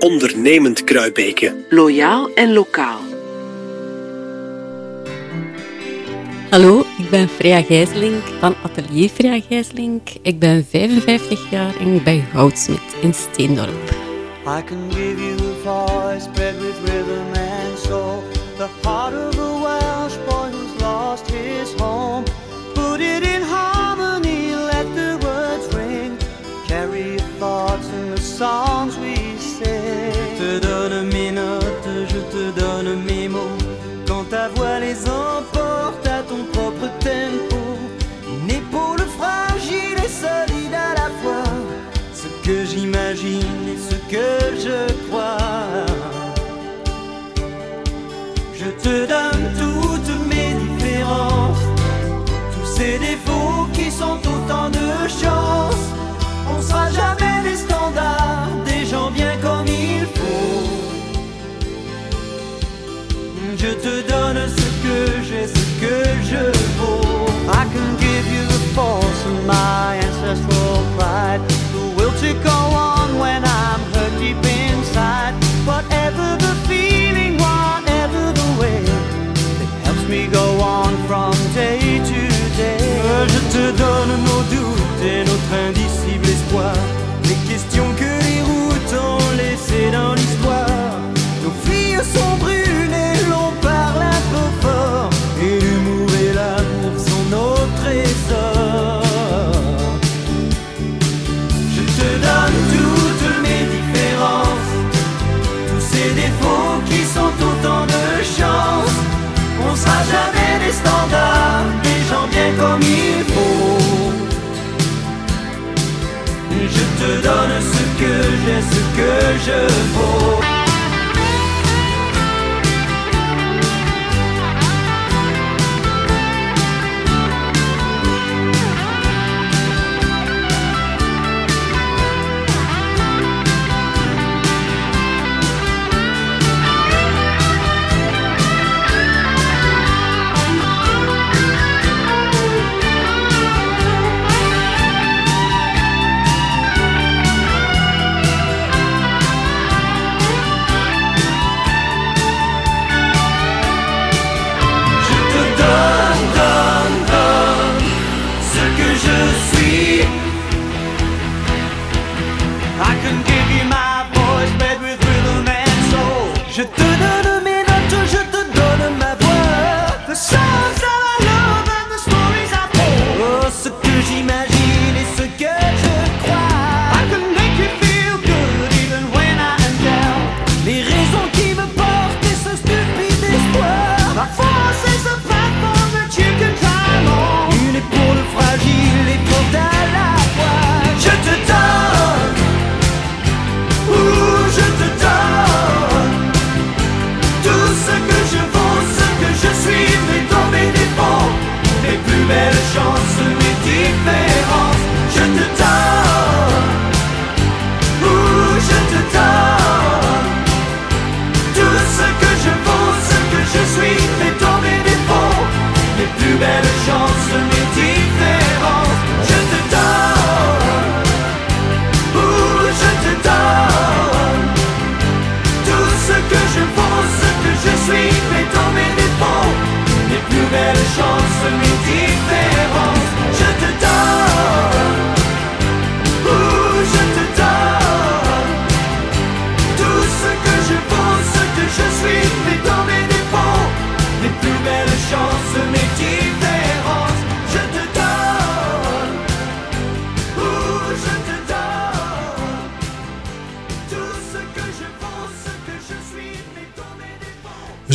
ondernemend Kruibeke. Loyaal en lokaal. Hallo, ik ben Freya Gijzelink van Atelier Freya Gijzelink. Ik ben 55 jaar en ik ben goudsmid in Steendorp. I can give you a voice with rhythm and soul. The heart of que je crois. Je te donne toutes mes différences, tous ces défauts qui sont autant de chances. On sera jamais des standards, des gens bien comme il faut. Je te donne ce que j'ai, ce que je vaux. I can give you the force of my ancestral pride, will go on? train Je donne ce que j'ai, ce que je vaux.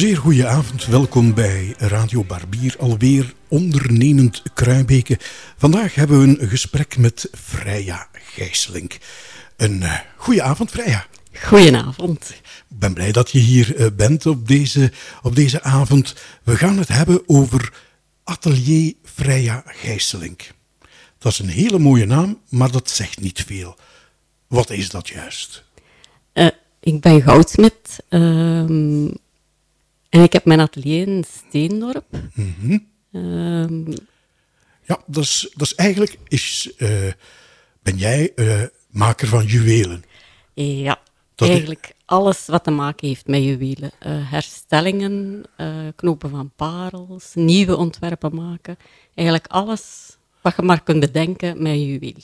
Zeer goede avond, welkom bij Radio Barbier, alweer ondernemend Kruibeke. Vandaag hebben we een gesprek met Freya Gijselink. Een uh, goede avond, Freya. Goedenavond. Ik ben blij dat je hier uh, bent op deze, op deze avond. We gaan het hebben over Atelier Freya Gijselink. Dat is een hele mooie naam, maar dat zegt niet veel. Wat is dat juist? Uh, ik ben goudsmid. Um, en ik heb mijn atelier in Steendorp. Mm -hmm. um, ja, dat is, dat is eigenlijk... Is, uh, ben jij uh, maker van juwelen? Ja. Dat- Eigenlijk alles wat te maken heeft met juwelen. Eh, herstellingen, eh, knopen van parels, nieuwe ontwerpen maken. Eigenlijk alles wat je maar kunt bedenken met juweel.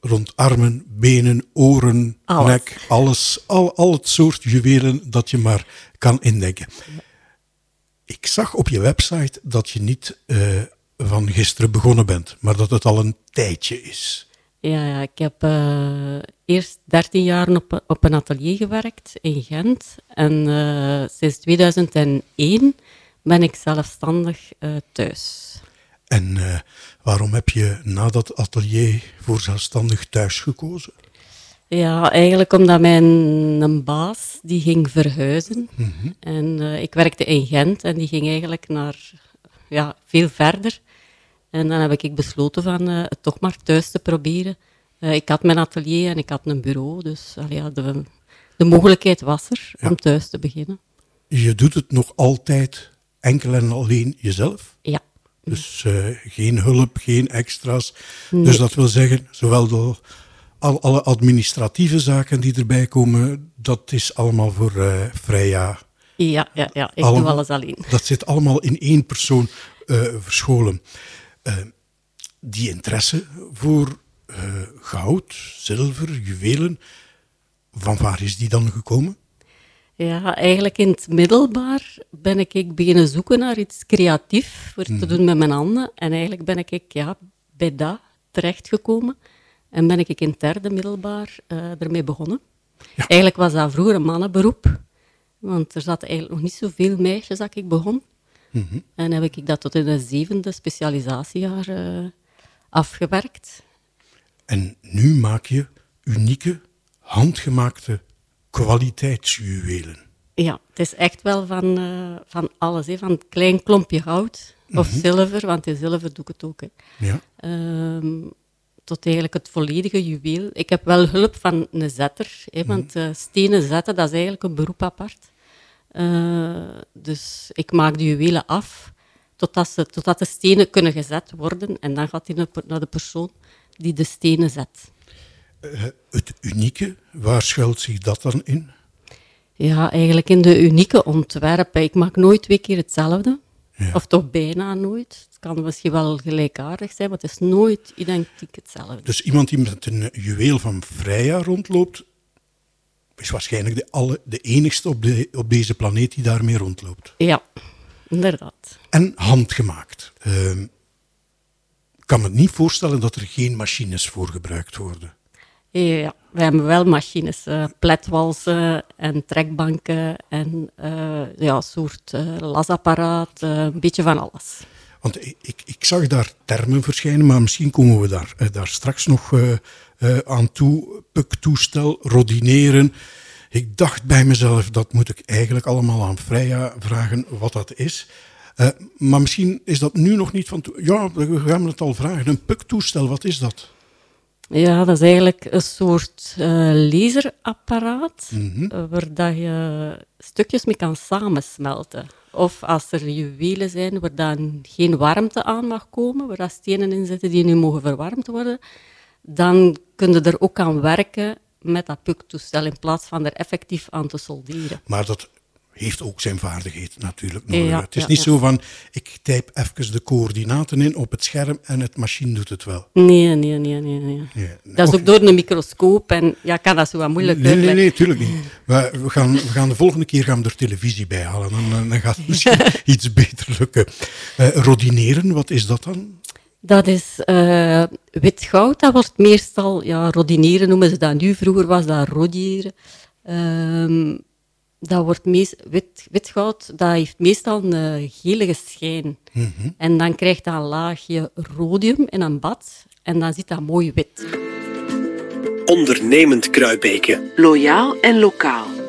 Rond armen, benen, oren, Alles. nek, alles. Al, al het soort juwelen dat je maar kan indenken. Ik zag op je website dat je niet eh, van gisteren begonnen bent, maar dat het al een tijdje is. Ja, ja ik heb eh, eerst 13 jaar op, op een atelier gewerkt in Gent. En eh, sinds 2001 ben ik zelfstandig thuis. En eh, waarom heb je na dat atelier voor zelfstandig thuis gekozen? Ja, eigenlijk omdat mijn een baas die ging verhuizen. En eh, ik werkte in Gent en die ging eigenlijk naar ja, veel verder. En dan heb ik besloten van eh, het toch maar thuis te proberen. Ik had mijn atelier en ik had een bureau, dus ja, de, de mogelijkheid was er om thuis te beginnen. Je doet het nog altijd enkel en alleen jezelf. Ja, Dus eh, geen hulp, geen extra's. Dus dat wil zeggen, zowel de, al, alle administratieve zaken die erbij komen, dat is allemaal voor Freya. ja, ja, ja. ik doe alles alleen. Dat zit allemaal in één persoon eh, verscholen. Die interesse voor goud, zilver, juwelen, van waar is die dan gekomen? Ja, eigenlijk in het middelbaar ben ik, ik beginnen zoeken naar iets creatief voor te doen met mijn handen. En eigenlijk ben ik ja, bij dat terechtgekomen. En ben ik in het derde middelbaar eh, ermee begonnen. Ja. Eigenlijk was dat vroeger een mannenberoep. Want er zaten eigenlijk nog niet zoveel meisjes dat ik begon. En heb ik dat tot in het zevende specialisatiejaar eh, afgewerkt. En nu maak je unieke, handgemaakte kwaliteitsjuwelen. Ja, het is echt wel van, eh, van alles. Hè. Van een klein klompje goud of zilver, want in zilver doe ik het ook. Hè. Ja. Ehm, tot eigenlijk het volledige juweel. Ik heb wel hulp van een zetter, hè, want eh, stenen zetten, dat is eigenlijk een beroep apart. Eh, dus ik maak de juwelen af totdat, ze, totdat de stenen kunnen gezet worden en dan gaat die naar naar de persoon die de stenen zet. Eh, het unieke, waar schuilt zich dat dan in? Ja, eigenlijk in de unieke ontwerpen. Ik maak nooit twee keer hetzelfde. Of toch bijna nooit. Het kan misschien wel gelijkaardig zijn, maar het is nooit identiek hetzelfde. Dus iemand die met een juweel van Freya rondloopt, is waarschijnlijk de, alle, de enigste op, de, op deze planeet die daarmee rondloopt. Ja, inderdaad. En handgemaakt. Ehm, Ik kan me niet voorstellen dat er geen machines voor gebruikt worden. Ja, we hebben wel machines, pletwalsen en trekbanken en eh ja, soort eh, lasapparaat, een beetje van alles. Want ik, ik, zag daar termen verschijnen, maar misschien komen we daar, daar straks nog aan toe. Puktoestel, rodineren. Ik dacht bij mezelf, dat moet ik eigenlijk allemaal aan Freya vragen wat dat is. Maar misschien is dat nu nog niet van. Ja, we gaan het al vragen. Een puktoestel, wat is dat? Ja, dat is eigenlijk een soort eh, laserapparaat eh, waar dat je stukjes mee kan samensmelten. Of als er juwelen zijn waar dan geen warmte aan mag komen, waar daar stenen in zitten die nu mogen verwarmd worden, dan kun je er ook aan werken met dat puktoestel in plaats van er effectief aan te solderen. Maar dat heeft ook zijn vaardigheid natuurlijk. nodig. Ja, het is ja, niet ja. zo van, ik typ even de coördinaten in op het scherm en het machine doet het wel. Nee, nee, nee, nee. nee. Dat is ook door een microscoop en ja, kan dat zo wat moeilijk Nee, nee, nee, tuurlijk niet. We, we, gaan, we gaan de volgende keer gaan we er televisie bij halen. Dan, dan- dan gaat het misschien iets beter lukken. Eh, rodineren, wat is dat dan? Dat is eh, wit goud. Dat wordt meestal, ja, rodineren noemen ze dat nu. Vroeger was dat rodieren. Ehm, dat wordt meest, wit, wit goud, dat heeft meestal een eh, gelige schijn. En dan krijgt dat een laagje rhodium in een bad. En dan zit dat mooi wit. Ondernemend Kruibeke. Loyaal en lokaal.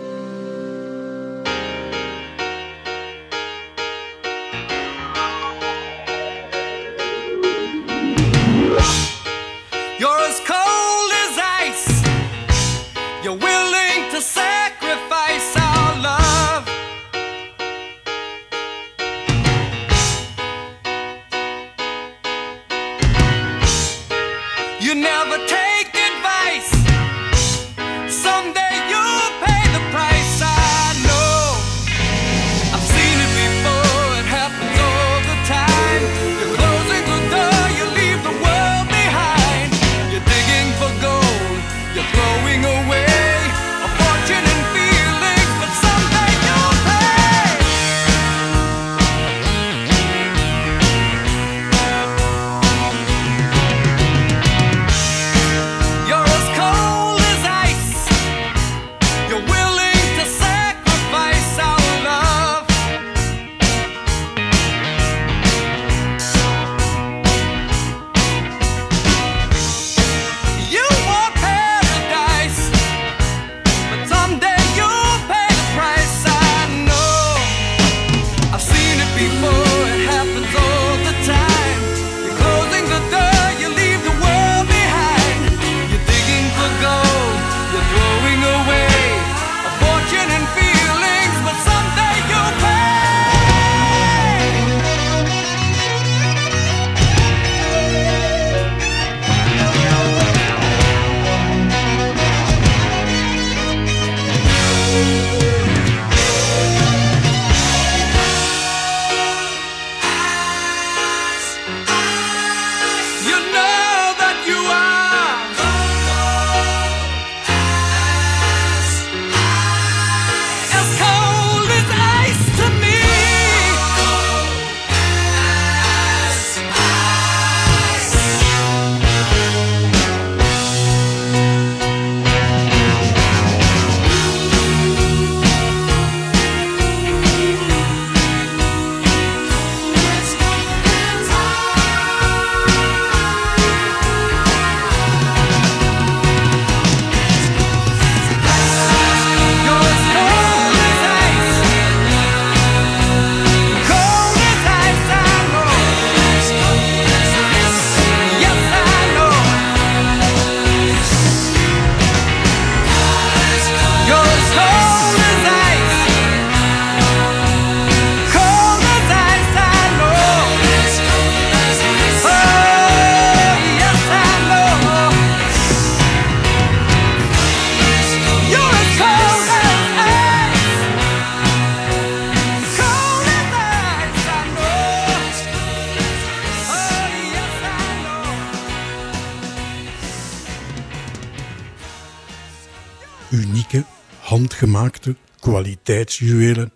Unieke, handgemaakte kwaliteitsjuwelen,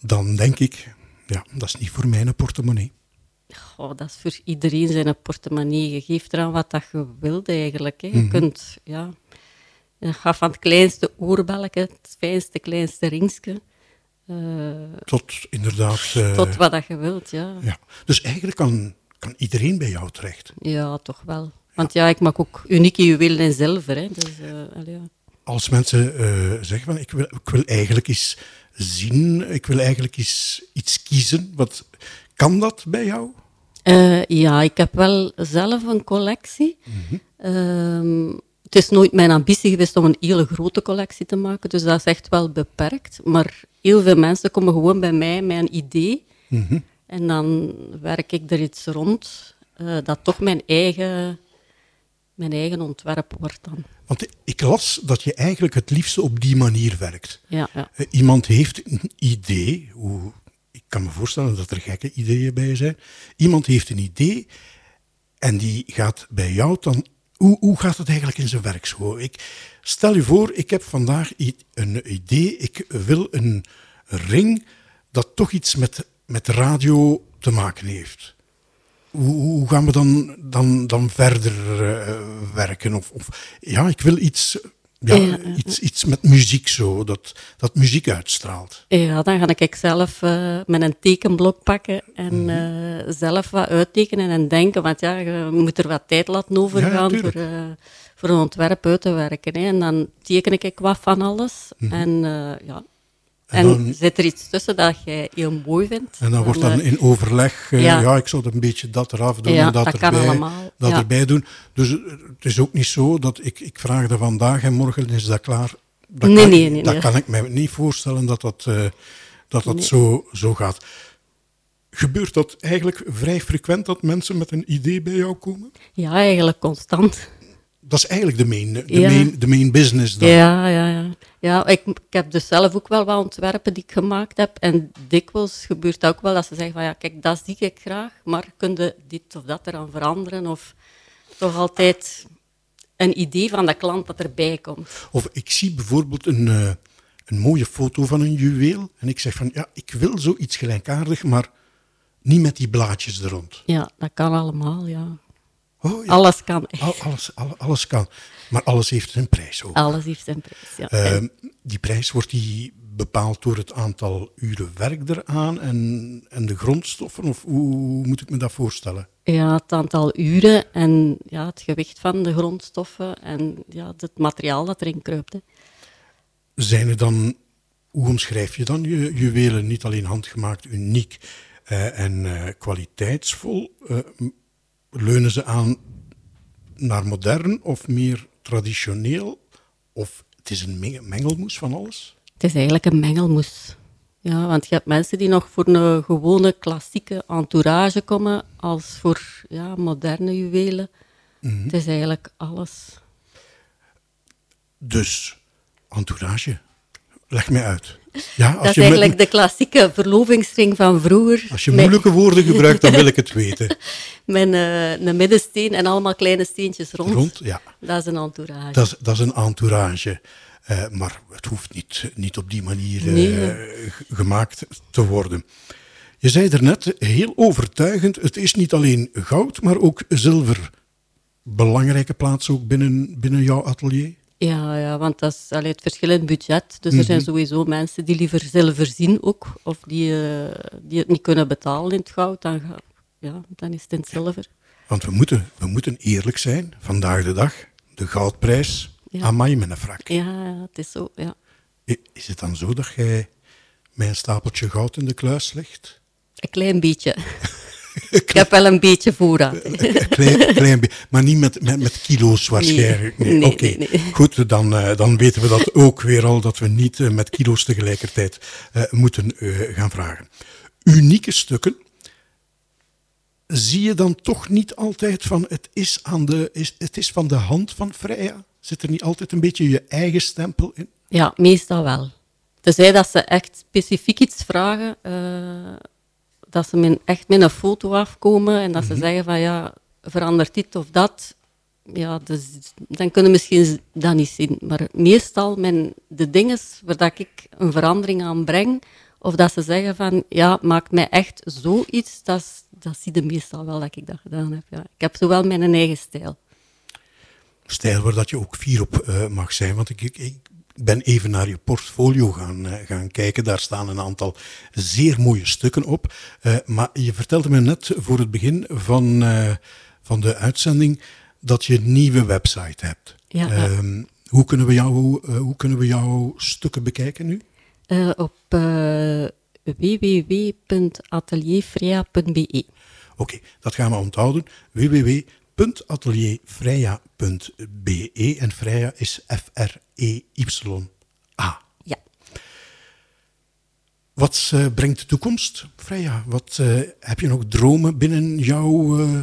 dan denk ik, ja, dat is niet voor mijn portemonnee. Dat is voor iedereen zijn portemonnee. Je geeft eraan wat dat je wilt eigenlijk. Hè. Je kunt, ja, je gaat van het kleinste oorbelletje, het fijnste, kleinste ringsje, eh, Tot inderdaad... eh, tot wat dat je wilt, ja. ja. Dus eigenlijk kan, kan iedereen bij jou terecht. Ja, toch wel. Want ja, ik maak ook unieke juwelen in zilver. Hè. Dus, eh, allee, ja. Als mensen eh, zeggen van ik wil, ik wil eigenlijk eens zien, ik wil eigenlijk eens iets kiezen, wat, kan dat bij jou? Eh, ja, ik heb wel zelf een collectie. Ehm, het is nooit mijn ambitie geweest om een hele grote collectie te maken, dus dat is echt wel beperkt. Maar heel veel mensen komen gewoon bij mij met een idee. Mhm. En dan werk ik er iets rond eh, dat toch mijn eigen, mijn eigen ontwerp wordt dan. Want ik las dat je eigenlijk het liefste op die manier werkt. Ja, ja. Eh, Iemand heeft een idee, hoe, ik kan me voorstellen dat er gekke ideeën bij zijn. Iemand heeft een idee en die gaat bij jou dan. Hoe, hoe gaat het eigenlijk in zijn werk zo? Ik, stel je voor, ik heb vandaag een idee, ik wil een ring dat toch iets met, met radio te maken heeft. Hoe, gaan we dan, dan, dan verder eh, werken? Of, of, ja, ik wil iets, ja, Ja, iets, iets met muziek zo, dat, dat muziek uitstraalt. Ja, dan ga ik zelf eh, met een tekenblok pakken en Mhm. eh, zelf wat uittekenen en denken. Want ja, je moet er wat tijd laten overgaan voor, tuurlijk. eh, voor een ontwerp uit te werken. Hè. En dan teken ik wat van alles. En, eh, ja. En zit er iets tussen dat jij heel mooi vindt. En dan wordt dan eh, in overleg, eh, ja. ja. ik zou er een beetje dat eraf doen Ja, en dat, dat erbij, allemaal, dat ja. erbij doen. Dus het is ook niet zo dat ik, ik vraag er vandaag en morgen is dat klaar. Dat Nee, kan, nee, nee, Dat kan ik me niet voorstellen dat dat, eh, dat, dat zo, zo gaat. Gebeurt dat eigenlijk vrij frequent dat mensen met een idee bij jou komen? ja, eigenlijk constant. Dat is eigenlijk de main, de Ja. main, de main business dan. Ja, ja, ja. ja ik, ik heb dus zelf ook wel wat ontwerpen die ik gemaakt heb. En dikwijls gebeurt dat ook wel dat ze zeggen van ja, kijk, dat zie ik graag, maar kun je dit of dat eraan veranderen? Of toch altijd een idee van de klant dat erbij komt. Of ik zie bijvoorbeeld een, eh, een mooie foto van een juweel en ik zeg van ja, ik wil zoiets gelijkaardig, maar niet met die blaadjes er rond. Ja, dat kan allemaal, ja. Oh, ja. Alles kan echt. Al- alles, al- alles kan. Maar alles heeft zijn prijs ook. Alles heeft zijn prijs, ja. Eh, En- die prijs wordt die bepaald door het aantal uren werk eraan en, en de grondstoffen? Of hoe moet ik me dat voorstellen? ja, het aantal uren en ja, het gewicht van de grondstoffen en ja, het materiaal dat erin kruipt. Hè. Zijn er dan, hoe omschrijf je dan je juwelen? Niet alleen handgemaakt, uniek eh, en eh, kwaliteitsvol. Eh, leunen ze aan naar modern of meer traditioneel? Of het is een menge- mengelmoes van alles? Het is eigenlijk een mengelmoes. Ja, want je hebt mensen die nog voor een gewone klassieke entourage komen, als voor ja, moderne juwelen. Mhm. Het is eigenlijk alles. Dus, entourage. Leg mij uit. Ja, Dat is eigenlijk de klassieke verlovingsring van vroeger. Als je met- moeilijke woorden gebruikt, dan wil ik het weten. Met een, een middensteen en allemaal kleine steentjes rond. Rond, ja. Dat is een entourage. Dat is, dat is een entourage. Eh, maar het hoeft niet, niet op die manier eh, Nee. gemaakt te worden. Je zei er net heel overtuigend, het is niet alleen goud, maar ook zilver. Belangrijke plaats ook binnen, binnen jouw atelier? Ja, ja, want dat is allee, het verschil in budget. Dus er Mhm. zijn sowieso mensen die liever zilver zien ook, of die, eh, die het niet kunnen betalen in het goud. Dan, ga- ja, dan is het in het zilver. Want we moeten, we moeten eerlijk zijn, vandaag de dag, de goudprijs, Ja. amai met een frak. Ja, ja, het is zo, ja. Is het dan zo dat jij met een stapeltje goud in de kluis ligt? Een klein beetje. Ik heb wel een beetje voorraad. Klein, klein beetje, maar niet met, met, met kilo's waarschijnlijk. Nee, Nee, Oké, nee. goed, dan, eh, dan weten we dat ook weer al, dat we niet eh, met kilo's tegelijkertijd eh, moeten gaan vragen. Unieke stukken, zie je dan toch niet altijd van, het is, aan de, is, het is van de hand van Freya? Zit er niet altijd een beetje je eigen stempel in? Ja, meestal wel. Tenzij dat ze echt specifiek iets vragen, dat ze met, echt met een foto afkomen en dat ze zeggen van ja, verandert dit of dat, ja, dus, dan kunnen misschien dat niet zien. Maar meestal mijn, de dingen waar dat ik een verandering aan breng, of dat ze zeggen van, ja, maakt mij echt zoiets, dat, dat zie je meestal wel dat ik dat gedaan heb. Ja. Ik heb zo wel mijn eigen stijl. Stijl waar dat je ook fier op eh, mag zijn. Want ik, ik, ik ben even naar je portfolio gaan, eh, gaan kijken. Daar staan een aantal zeer mooie stukken op. Eh, maar je vertelde me net voor het begin van, eh, van de uitzending dat je een nieuwe website hebt. Ja, ja. Ehm, hoe, kunnen we jou, hoe kunnen we jouw stukken bekijken nu? Op www.atelierfrea.be. Oké, dat gaan we onthouden. www.atelierfreya.be en Freya is E F-R-E-Y-A. Ja. Wat eh, brengt de toekomst, Freya? Wat, eh, heb je nog dromen binnen jouw eh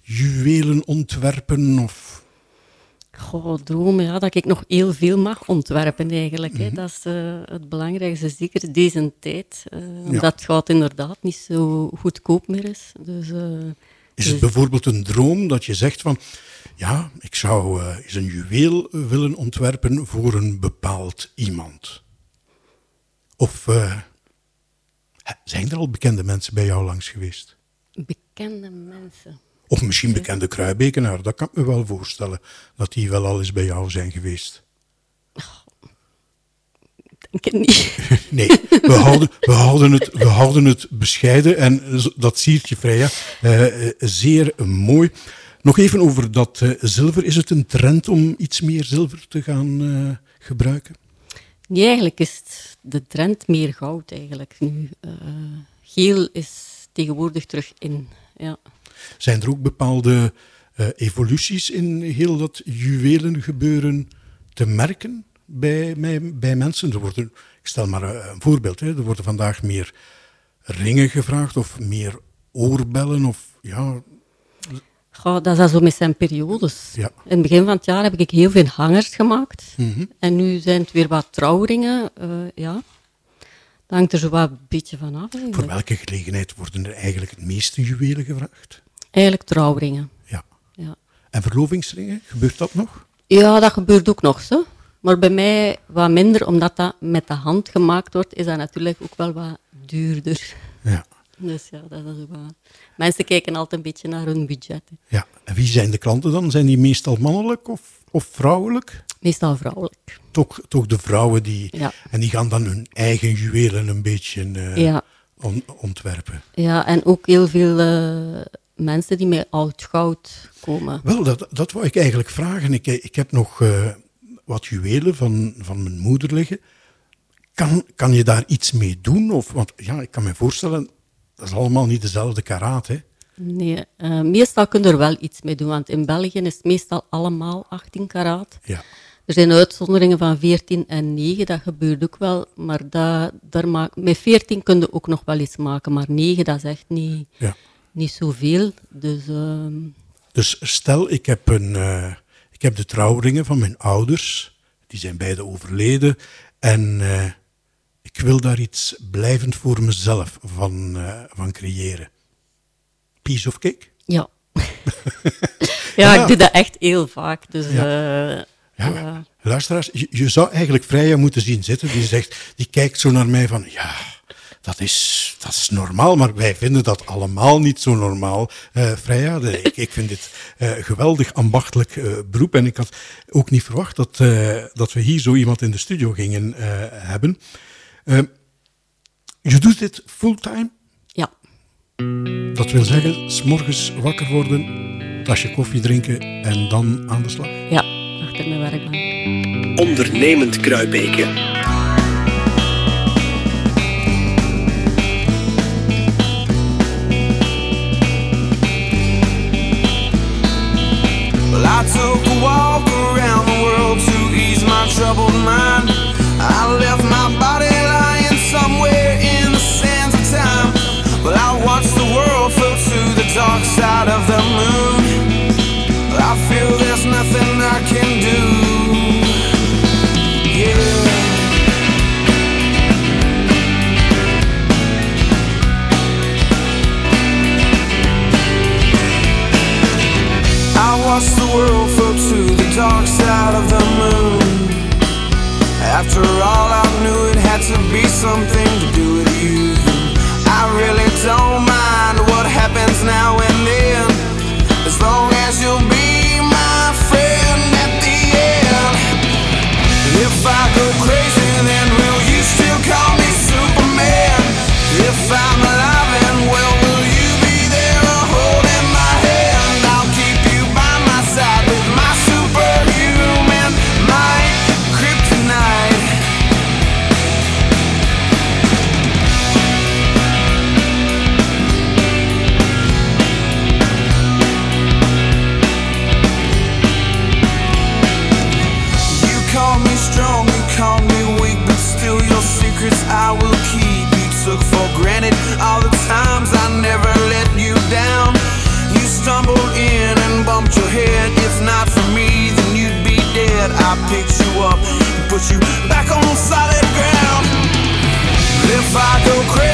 juwelen ontwerpen? Of... Goh, dromen, ja, dat ik nog heel veel mag ontwerpen eigenlijk. hè. Dat is het belangrijkste, zeker deze tijd. omdat het goud inderdaad niet zo goedkoop meer is. Dus, Is het bijvoorbeeld een droom dat je zegt van... Ja, ik zou eh, eens een juweel willen ontwerpen voor een bepaald iemand. Of eh, zijn er al bekende mensen bij jou langs geweest? bekende mensen. Of misschien bekende kruibekenaar, dat kan ik me wel voorstellen. Dat die wel al eens bij jou zijn geweest. Ik denk het niet. Nee, we houden, we houden, het, we houden het bescheiden en dat siertje Freya, eh, eh, zeer mooi. Nog even over dat eh, zilver. Is het een trend om iets meer zilver te gaan gebruiken? Nee, eigenlijk is het de trend meer goud eigenlijk nu. Geel is tegenwoordig terug in. Ja. Zijn er ook bepaalde evoluties in heel dat juwelen gebeuren te merken bij, bij, bij mensen? Er worden, ik stel maar eh, een voorbeeld, hè, er worden vandaag meer ringen gevraagd of meer oorbellen of ja, Goh, dat is zo met zijn periodes. Ja. In het begin van het jaar heb ik heel veel hangers gemaakt. En nu zijn het weer wat trouwringen. eh, ja. Dat hangt er zo wat een beetje van af. voor welke gelegenheid worden er eigenlijk het meeste juwelen gevraagd? eigenlijk trouwringen. Ja. Ja. En verlovingsringen, gebeurt dat nog? ja, dat gebeurt ook nog zo. Maar bij mij wat minder, omdat dat met de hand gemaakt wordt, is dat natuurlijk ook wel wat duurder. Ja. Dus ja, dat is ook wel... Mensen kijken altijd een beetje naar hun budget. hè. ja. En wie zijn de klanten dan? Zijn die meestal mannelijk of, of vrouwelijk? Meestal vrouwelijk. Toch, toch de vrouwen die... Ja. En die gaan dan hun eigen juwelen een beetje eh, Ja. on- ontwerpen. Ja, en ook heel veel eh, mensen die met oud goud komen. Wel, dat, dat wou ik eigenlijk vragen. Ik, ik heb nog eh, wat juwelen van, van mijn moeder liggen. Kan, kan je daar iets mee doen? Of, want ja, ik kan me voorstellen, dat is allemaal niet dezelfde karaat, hè? Nee, eh, meestal kun je er wel iets mee doen, want in België is het meestal allemaal 18 karaat. Ja. Er zijn uitzonderingen van 14 en 9, dat gebeurt ook wel, maar dat, daar maak, met 14 kun je ook nog wel iets maken, maar 9 dat is echt niet, ja. niet zoveel. Dus ehm, Dus stel, ik heb, een, eh, ik heb de trouwringen van mijn ouders. Die zijn beide overleden. En eh, ik wil daar iets blijvend voor mezelf van, eh, van creëren. Piece of cake? ja. ja, ik doe dat echt heel vaak. Dus, Ja. eh, Ja, ja. luisteraars, je, je zou eigenlijk Freya moeten zien zitten. Die zegt, die kijkt zo naar mij van, ja, dat is, dat is normaal, maar wij vinden dat allemaal niet zo normaal. Eh Freya, ik, ik vind dit eh, geweldig ambachtelijk eh, beroep en ik had ook niet verwacht dat, eh, dat we hier zo iemand in de studio gingen eh, hebben. Je doet dit fulltime, ja. dat wil zeggen, s'morgens wakker worden, tasje koffie drinken en dan aan de slag. ja, achter mijn werkbank. Ondernemend Kruibeke. Dark side of the moon. After all, I knew it had to be something to do with you. I really don't mind what happens now bumped your head. If not for me, then you'd be dead. I picked you up and put you back on solid ground. If I go crazy,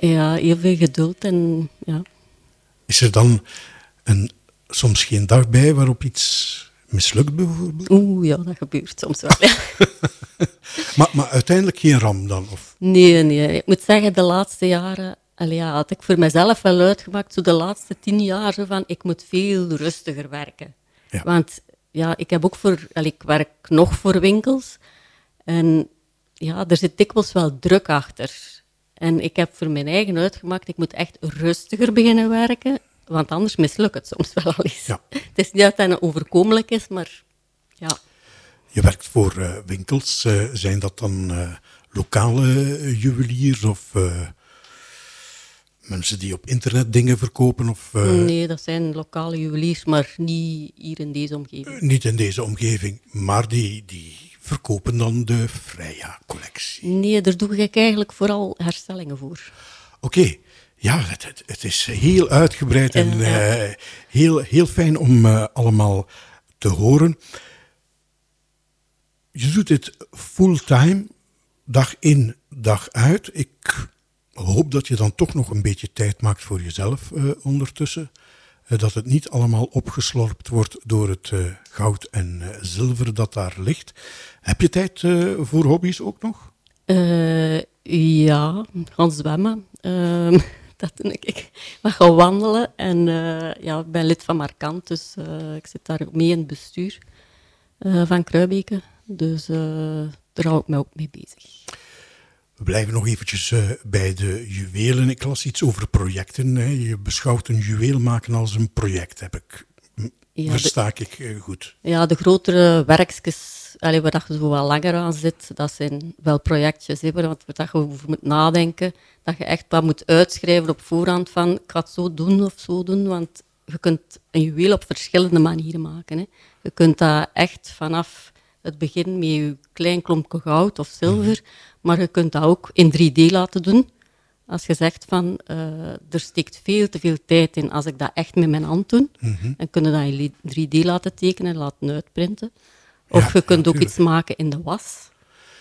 Ja, heel veel geduld en ja. Is er dan een, soms geen dag bij waarop iets mislukt bijvoorbeeld? Oeh, ja, dat gebeurt soms wel. ja. Maar, maar uiteindelijk geen ram dan? Of, Nee, nee. Ik moet zeggen, de laatste jaren allee, ja, had ik voor mezelf wel uitgemaakt, zo de laatste tien jaar, zo van, ik moet veel rustiger werken. Ja. Want ja, ik heb ook voor, allee, ik werk nog voor winkels. En ja, er zit dikwijls wel druk achter. En ik heb voor mijn eigen uitgemaakt, ik moet echt rustiger beginnen werken, want anders mislukt het soms wel al eens. Ja. Het is niet dat het overkomelijk is, maar ja. je werkt voor eh, winkels. eh, zijn dat dan eh, lokale juweliers of mensen die op internet dingen verkopen? Of, Nee, dat zijn lokale juweliers, maar niet hier in deze omgeving. Niet in deze omgeving, maar die, die verkopen dan de Freya-collectie. Nee, daar doe ik eigenlijk vooral herstellingen voor. Oké, ja, het, het, het is heel uitgebreid en eh, heel, heel fijn om eh, allemaal te horen. Je doet dit fulltime, dag in, dag uit. Ik hoop dat je dan toch nog een beetje tijd maakt voor jezelf eh, ondertussen. Eh, dat het niet allemaal opgeslorpt wordt door het eh, goud en eh, zilver dat daar ligt. Heb je tijd voor hobby's ook nog? Ja, gaan zwemmen. Ehm, dat doe ik. Ik mag gaan wandelen en ja, ik ben lid van Markant, dus ik zit daar mee in het bestuur van Kruibeke. Dus daar hou ik mij ook mee bezig. We blijven nog eventjes eh, bij de juwelen. Ik las iets over projecten. Hè. Je beschouwt een juweel maken als een project, heb ik Ja, Versta ik eh, goed. Ja, de grotere werkjes, allee, waar dat je zo wat langer aan zit, dat zijn wel projectjes hè, waar waar dat je over moet nadenken. Dat je echt wat moet uitschrijven op voorhand van ik ga het zo doen of zo doen. Want je kunt een juweel op verschillende manieren maken. Hè. Je kunt dat echt vanaf het begin met je klein klompje goud of zilver, maar je kunt dat ook in 3D laten doen. Als je zegt van, eh, er steekt veel te veel tijd in als ik dat echt met mijn hand doe, dan kun je dat in 3D laten tekenen en laten uitprinten. Of Ja, je kunt ook iets maken in de was.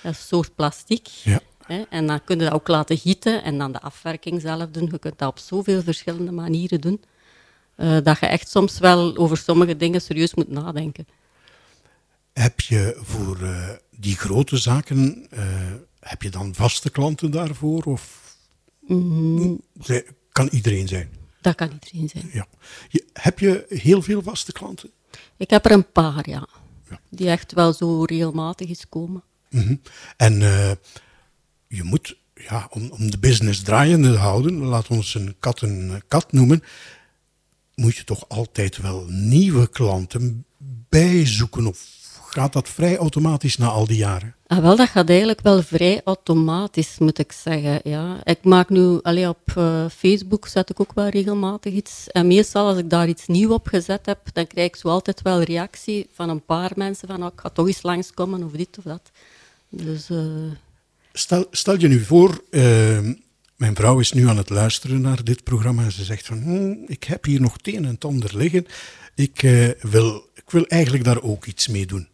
Een soort plastiek. Ja. Hè? En dan kun je dat ook laten gieten en dan de afwerking zelf doen. Je kunt dat op zoveel verschillende manieren doen, eh, dat je echt soms wel over sommige dingen serieus moet nadenken. Heb je voor eh, die grote zaken, eh, heb je dan vaste klanten daarvoor? Of Mhm. Kan iedereen zijn? Dat kan iedereen zijn. Ja. Je, heb je heel veel vaste klanten? Ik heb er een paar, ja. Ja. Die echt wel zo regelmatig is komen. Mhm. En eh, je moet, ja, om, om de business draaiende te houden, laat ons een kat een kat noemen, moet je toch altijd wel nieuwe klanten bijzoeken? Of gaat dat vrij automatisch na al die jaren? Ah, wel, dat gaat eigenlijk wel vrij automatisch, moet ik zeggen. Ja. Ik maak nu, allee, op eh, Facebook zet ik ook wel regelmatig iets. En meestal als ik daar iets nieuw op gezet heb, dan krijg ik zo altijd wel reactie van een paar mensen van oh, ik ga toch eens langskomen of dit of dat. Dus eh, Stel, stel je nu voor, eh, mijn vrouw is nu aan het luisteren naar dit programma en ze zegt van, "Hmm, ik heb hier nog het een en het ander liggen. Ik, wil, ik wil eigenlijk daar ook iets mee doen.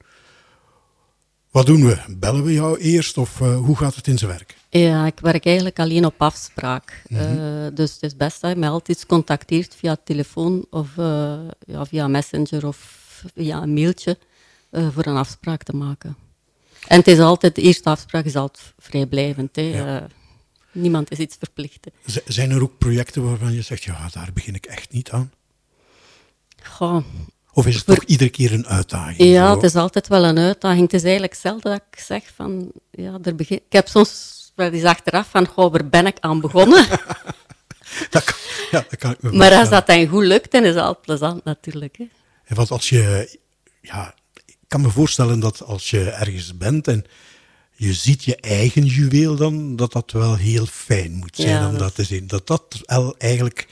Wat doen we? Bellen we jou eerst of eh, hoe gaat het in zijn werk? ja, ik werk eigenlijk alleen op afspraak. Eh, dus het is best dat je mij altijd contacteert via telefoon of eh, ja, via Messenger of via een mailtje voor een afspraak te maken. En het is altijd, de eerste afspraak is altijd vrijblijvend. Hè. Ja. Niemand is iets verplicht. hè. Zijn er ook projecten waarvan je zegt, ja, daar begin ik echt niet aan? Goh, Of is het toch iedere keer een uitdaging? ja, Zo? het is altijd wel een uitdaging. Het is eigenlijk zelden dat ik zeg van, ja, er begin... Ik heb soms wel eens achteraf van, goh, waar ben ik aan begonnen? Dat kan, ja, dat kan ik me maar als dat dan goed lukt, dan is het altijd plezant natuurlijk. Hè. Want als je, ja, ik kan me voorstellen dat als je ergens bent en je ziet je eigen juweel dan, dat dat wel heel fijn moet zijn Ja, om dat- dat te zien. Dat dat wel eigenlijk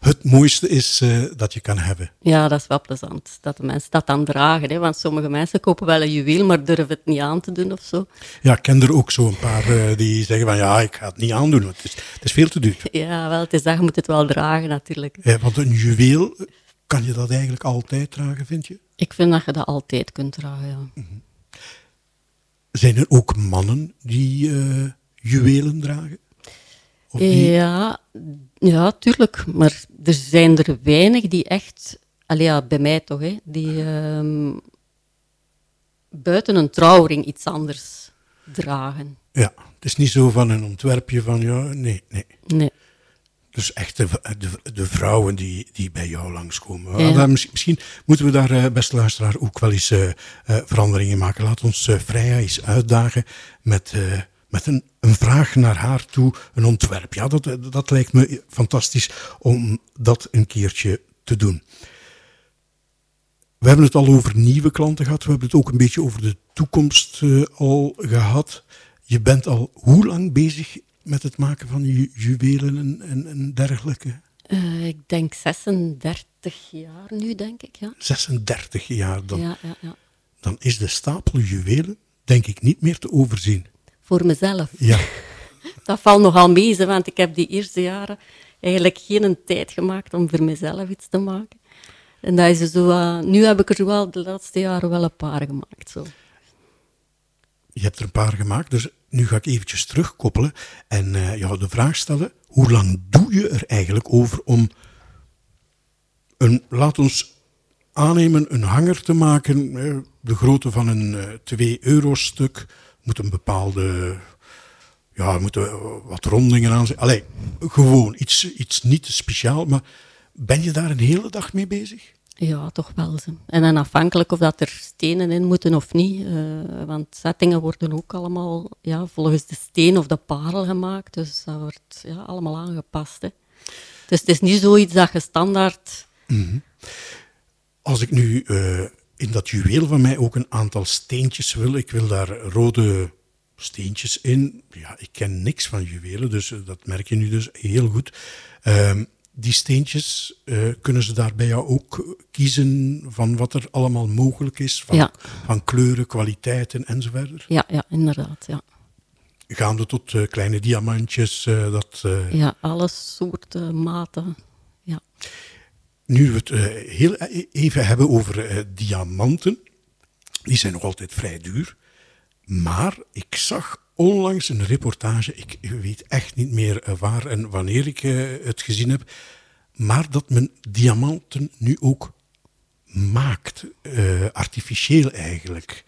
het mooiste is eh, dat je kan hebben. Ja, dat is wel plezant, dat de mensen dat dan dragen. Hè? Want sommige mensen kopen wel een juweel, maar durven het niet aan te doen of zo. Ja, ik ken er ook zo een paar eh, die zeggen van ja, ik ga het niet aandoen, want het is, het is veel te duur. Ja, wel, het is dat, je moet het wel dragen natuurlijk. Eh, want een juweel, kan je dat eigenlijk altijd dragen, vind je? Ik vind dat je dat altijd kunt dragen, ja. Zijn er ook mannen die eh, juwelen dragen? Of die, Ja, ja, tuurlijk. Maar er zijn er weinig die echt, allee, ja, bij mij toch, hè, die ehm, buiten een trouwring iets anders dragen. Ja, het is niet zo van een ontwerpje van ja, nee, nee. Nee. Dus echt de, de, de vrouwen die, die bij jou langskomen. Ja. Ah, daar misschien, misschien moeten we daar, eh, beste luisteraar, ook wel eens eh, eh, veranderingen maken. Laat ons eh, Freya eens uitdagen met, met een, een vraag naar haar toe, een ontwerp. Ja, dat, dat lijkt me fantastisch om dat een keertje te doen. We hebben het al over nieuwe klanten gehad. We hebben het ook een beetje over de toekomst eh, al gehad. Je bent al hoe lang bezig met het maken van ju- juwelen en, en, en dergelijke? Eh, ik denk 36 jaar nu, denk ik, ja. 36 jaar dan. Ja, ja, ja. Dan is de stapel juwelen, denk ik, niet meer te overzien. Voor mezelf. Ja, Dat valt nogal mee, want ik heb die eerste jaren eigenlijk geen tijd gemaakt om voor mezelf iets te maken. En dat is zo, eh, nu heb ik er wel de laatste jaren wel een paar gemaakt. Zo. je hebt er een paar gemaakt, dus nu ga ik eventjes terugkoppelen en eh, jou de vraag stellen, hoe lang doe je er eigenlijk over om een, laat ons aannemen, een hanger te maken, eh, de grootte van een eh 2 euro stuk, moet een bepaalde, ja, moeten wat rondingen aan zijn. Allee, gewoon iets, iets niet speciaal, maar ben je daar een hele dag mee bezig? Ja, toch wel. En dan afhankelijk of dat er stenen in moeten of niet. eh, want settingen worden ook allemaal ja, volgens de steen of de parel gemaakt. Dus dat wordt ja, allemaal aangepast. Hè. Dus het is niet zoiets dat je standaard... Als ik nu eh, in dat juweel van mij ook een aantal steentjes wil, ik wil daar rode steentjes in. Ja, ik ken niks van juwelen, dus eh, dat merk je nu dus heel goed. Ehm, die steentjes, eh, kunnen ze daar bij jou ook kiezen van wat er allemaal mogelijk is? Van, Ja. van kleuren, kwaliteiten enzovoort? Ja, ja, inderdaad. Ja. Gaande tot eh, kleine diamantjes. dat, ja, alle soorten, maten. Ja. Nu we het eh, heel e- even hebben over eh, diamanten. Die zijn nog altijd vrij duur. Maar ik zag onlangs een reportage, ik weet echt niet meer eh, waar en wanneer ik eh, het gezien heb, maar dat men diamanten nu ook maakt, eh, artificieel eigenlijk.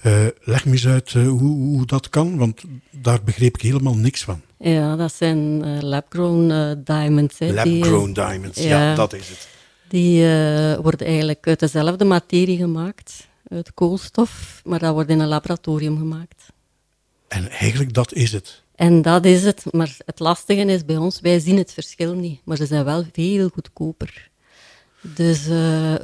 Eh, leg me eens uit eh, hoe, hoe dat kan, want daar begreep ik helemaal niks van. ja, dat zijn eh, lab-grown diamonds. Lab-grown diamonds, ja. ja. dat is het. Die worden eigenlijk uit dezelfde materie gemaakt, uit koolstof, maar dat wordt in een laboratorium gemaakt. En eigenlijk dat is het. En dat is het, maar het lastige is bij ons, wij zien het verschil niet, maar ze zijn wel veel goedkoper. Dus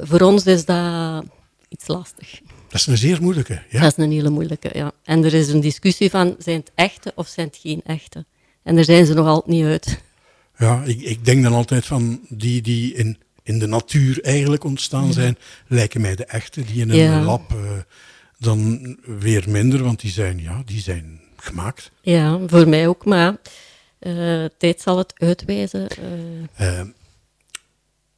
voor ons is dat iets lastig. Dat is een zeer moeilijke. Ja. Dat is een hele moeilijke, ja. En er is een discussie van, zijn het echte of zijn het geen echte? En daar zijn ze nog altijd niet uit. Ja, ik, ik denk dan altijd van die die in, in de natuur eigenlijk ontstaan zijn, lijken mij de echte. Die in een Ja. lab eh, dan weer minder, want die zijn, ja, die zijn gemaakt. Ja, voor mij ook, maar eh, tijd zal het uitwijzen. eh.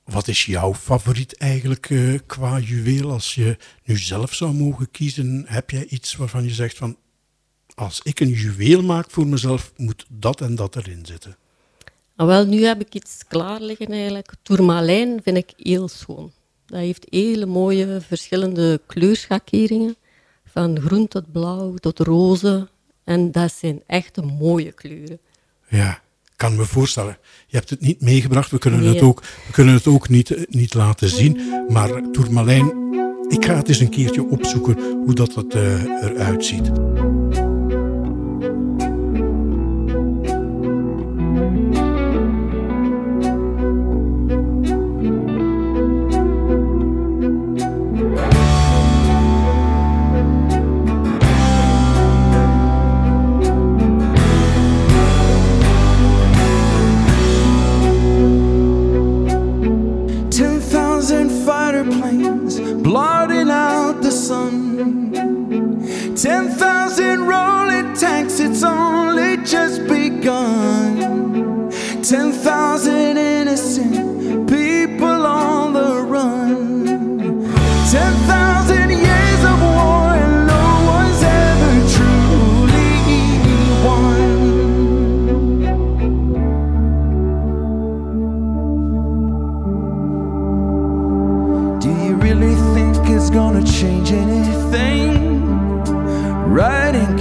Wat is jouw favoriet eigenlijk eh, qua juweel? Als je nu zelf zou mogen kiezen, heb jij iets waarvan je zegt van, als ik een juweel maak voor mezelf, moet dat en dat erin zitten? Ah, wel, nu heb ik iets klaar liggen eigenlijk. Tourmalijn vind ik heel schoon. Dat heeft hele mooie verschillende kleurschakeringen. Van groen tot blauw tot roze. En dat zijn echte mooie kleuren. Ja, kan me voorstellen. Je hebt het niet meegebracht, we kunnen, Nee. het, ook, we kunnen het ook niet, niet laten zien. Maar Tourmalijn, ik ga het eens een keertje opzoeken hoe dat het, eh, eruit ziet.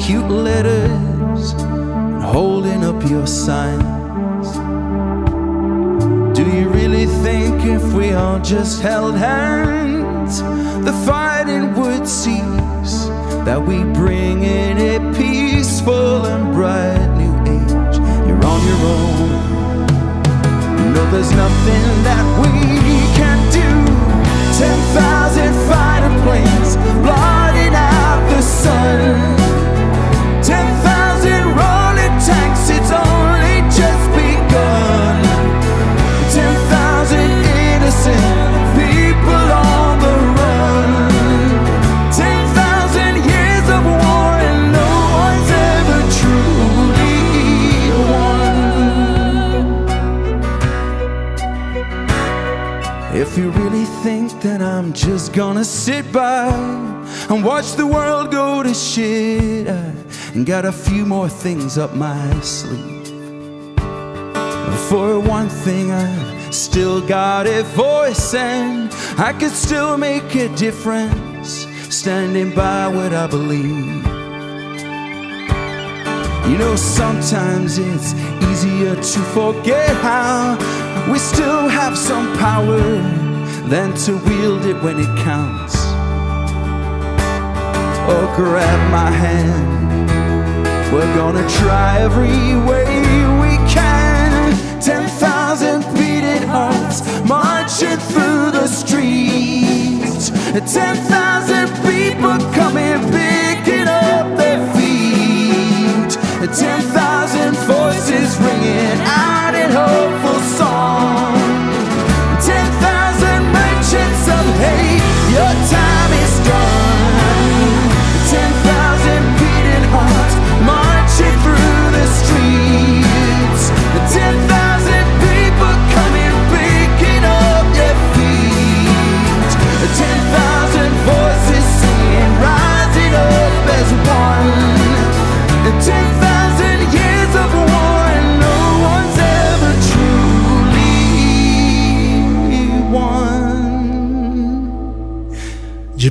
Cute letters and holding up your signs. Do you really think if we all just held hands, the fighting would cease? That we bring in a peaceful and bright new age? You're on your own. No, there's nothing that we and watch the world go to shit, I got a few more things up my sleeve. For one thing, I've still got a voice and I could still make a difference standing by what I believe. You know, sometimes it's easier to forget how we still have some power than to wield it when it counts or grab my hand. We're gonna try every way we can. 10,000 beating hearts marching through the streets. 10,000 people coming, picking up their feet. 10,000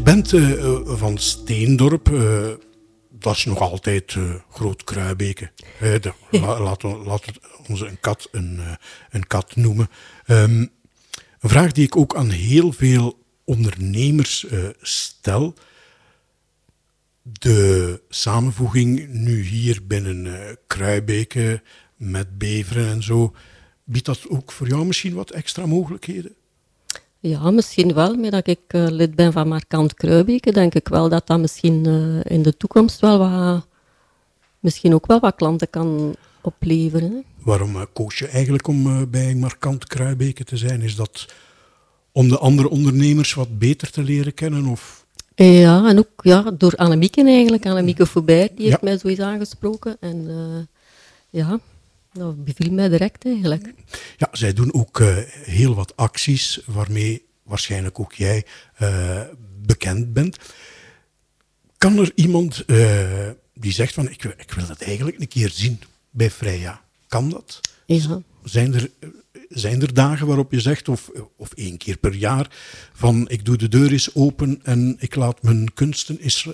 bent eh, eh, van Steendorp. eh, dat is nog altijd Groot Kruibeke. De- la- laten we laten we ons een kat een, een kat noemen. Ehm, een vraag die ik ook aan heel veel ondernemers stel. De samenvoeging nu hier binnen Kruibeke met Beveren en zo, biedt dat ook voor jou misschien wat extra mogelijkheden? Ja, misschien wel. Maar dat ik eh, lid ben van Markant Kruibeke, denk ik wel dat dat misschien eh, in de toekomst wel wat, misschien ook wel wat klanten kan opleveren. Hè. Waarom eh, koos je eigenlijk om bij Markant Kruibeke te zijn? Is dat om de andere ondernemers wat beter te leren kennen? Of Ja, en ook ja, door Annemieke eigenlijk. Annemieke Foubert, die heeft mij zoiets aangesproken. En ja, dat beviel mij direct eigenlijk. Ja, zij doen ook eh, heel wat acties waarmee waarschijnlijk ook jij eh, bekend bent. Kan er iemand eh, die zegt van ik, wil- ik wil dat eigenlijk een keer zien bij Freya? Kan dat? Ja. Zijn er, zijn er dagen waarop je zegt, of, of één keer per jaar, van ik doe de deur eens open en ik laat mijn kunsten eens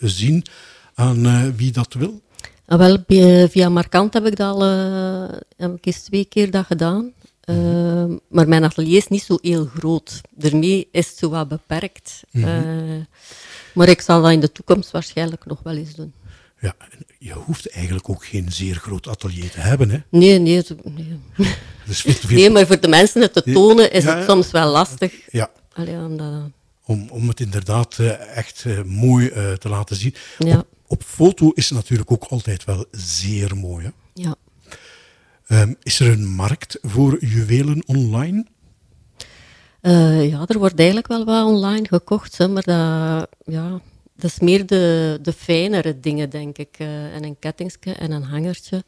zien aan wie dat wil? Ah, wel, bij- via Markant heb ik dat al eh, heb ik eens twee keer dat gedaan. Eh, maar mijn atelier is niet zo heel groot. Daarmee is het zo wat beperkt. Eh, maar ik zal dat in de toekomst waarschijnlijk nog wel eens doen. Ja, je hoeft eigenlijk ook geen zeer groot atelier te hebben. Hè? Nee, nee, nee. Dus veel nee, maar voor de mensen het te tonen is Ja, het soms wel lastig. Ja, Allee, omdat- om, om het inderdaad eh, echt eh, mooi eh, te laten zien. Ja. Op, foto is het natuurlijk ook altijd wel zeer mooi. Hè? ja. Ehm, is er een markt voor juwelen online? Eh, ja, er wordt eigenlijk wel wat online gekocht, hè, maar dat, ja, dat is meer de, de fijnere dingen, denk ik. eh, en een kettingske en een hangertje.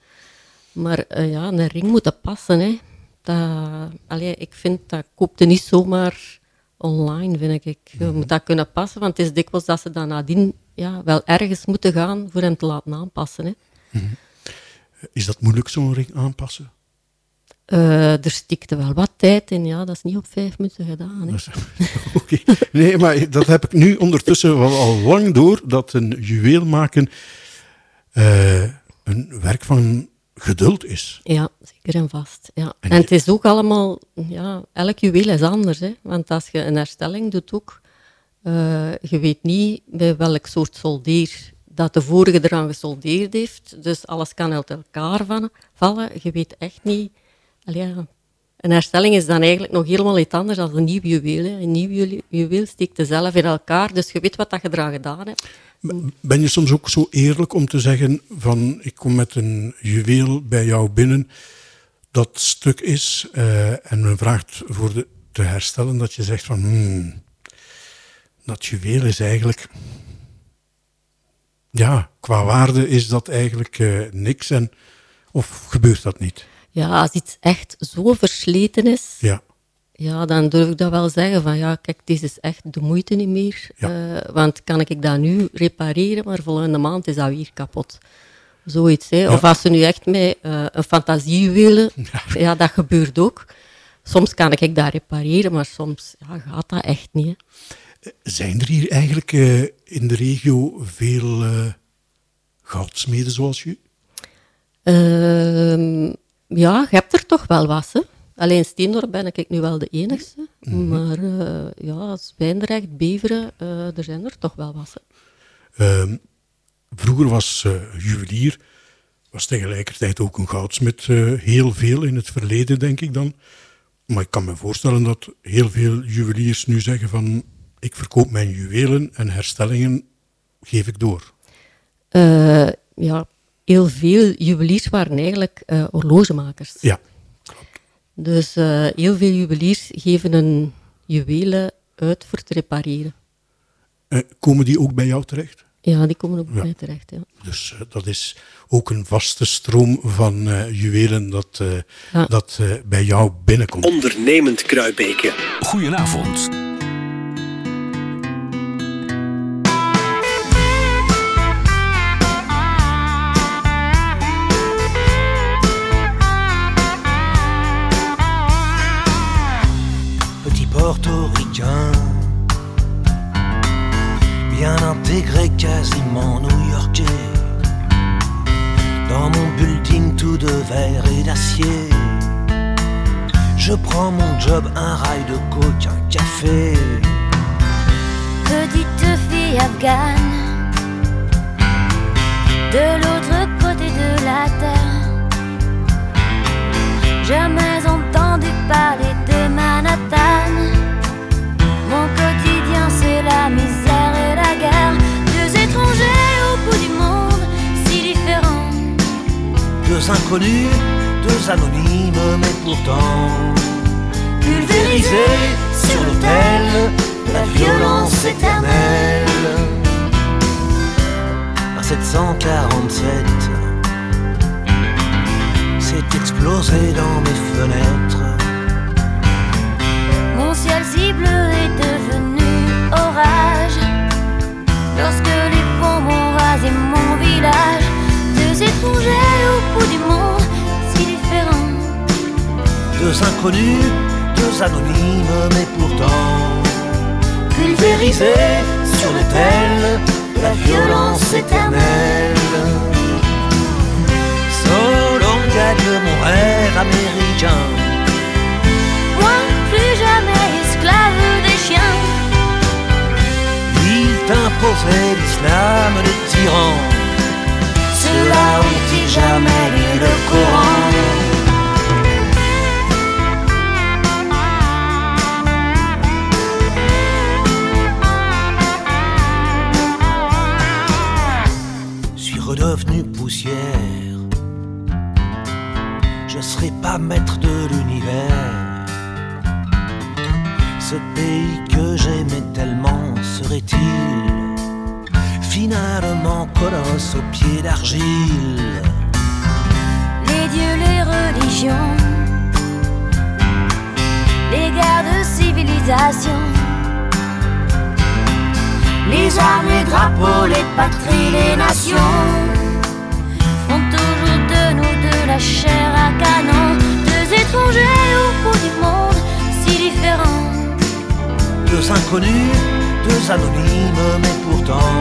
Maar eh, ja, een ring moet passen. Hè. Dat, allee, ik vind dat koopt je niet zomaar online, vind ik. Je moet dat kunnen passen, want het is dikwijls dat ze dan nadien ja, wel ergens moeten gaan voor hem te laten aanpassen. Hè. Is dat moeilijk, zo'n ring aanpassen? Eh, er stikte wel wat tijd in, ja, dat is niet op vijf minuten gedaan. Oké. Nee, maar dat heb ik nu ondertussen wel al lang door, dat een juweel maken eh, een werk van geduld is. Ja, zeker en vast. Ja. En En, het is ook allemaal, ja, elk juweel is anders. Hè? Want als je een herstelling doet ook, eh, je weet niet bij welk soort soldeer dat de vorige eraan gesoldeerd heeft. Dus alles kan uit elkaar vallen. Je weet echt niet. Een herstelling is dan eigenlijk nog helemaal iets anders dan een nieuw juweel. Een nieuw ju- juweel steekt zelf in elkaar, dus je weet wat dat je eraan gedaan hebt. Ben je soms ook zo eerlijk om te zeggen van ik kom met een juweel bij jou binnen, dat stuk is eh, en men vraagt voor de, te herstellen dat je zegt van hmm, dat juweel is eigenlijk ja, qua waarde is dat eigenlijk eh, niks en of gebeurt dat niet? Ja, als iets echt zo versleten is, Ja, Ja, dan durf ik dat wel zeggen van ja, kijk, dit is echt de moeite niet meer. Ja. Eh, want kan ik dat nu repareren, maar volgende maand is dat weer kapot. Zoiets, hè. Of als ze nu echt met eh, een fantasie willen, ja. dat gebeurt ook. Soms kan ik dat repareren, maar soms ja, gaat dat echt niet. Hè. Zijn er hier eigenlijk eh, in de regio veel eh, goudsmeden zoals u? Ehm, ja, je hebt er toch wel wat. Hè. Alleen Steendorp ben ik nu wel de enigste. Maar eh, ja, Zwijndrecht, Beveren, er zijn er toch wel wat. hè. Ehm, vroeger was juwelier, was tegelijkertijd ook een goudsmid. heel veel in het verleden, denk ik dan. Maar ik kan me voorstellen dat heel veel juweliers nu zeggen van... ik verkoop mijn juwelen en herstellingen geef ik door. Eh, ja, heel veel juweliers waren eigenlijk eh, horlogemakers. Ja, Dus eh, heel veel juweliers geven hun juwelen uit voor te repareren. Eh, komen die ook bij jou terecht? Ja, die komen ook bij Ja. mij terecht. Ja. Dus dat is ook een vaste stroom van eh, juwelen dat, eh, Ja. dat eh, bij jou binnenkomt. Ondernemend Kruibeke. Goedenavond. Intégré, quasiment new-yorkais. Dans mon building tout de verre et d'acier, je prends mon job, un rail de coke, un café. Petite fille afghane, Deux inconnus, deux anonymes, mais pourtant pulvérisés sur l'autel la violence éternelle. À 747, c'est explosé dans mes fenêtres. Mon ciel si bleu est devenu orage Lorsque les bombes ont rasé mon village Deux inconnus, deux anonymes, mais pourtant pulvérisés sur l'autel de la violence éternelle. Solon gagne mon rêve américain. Moi plus jamais esclave des chiens Il t'imposait l'islam, le tyran. Ceux-là ont-ils jamais lu le Coran poussière. Je serai pas maître de l'univers. Ce pays que j'aimais tellement serait-il finalement colosse aux pieds d'argile? Les dieux, les religions Les guerres de civilisation Les armes, les drapeaux, les patries, les nations la chair à canon Deux étrangers au bout du monde si différents Deux inconnus, deux anonymes, mais pourtant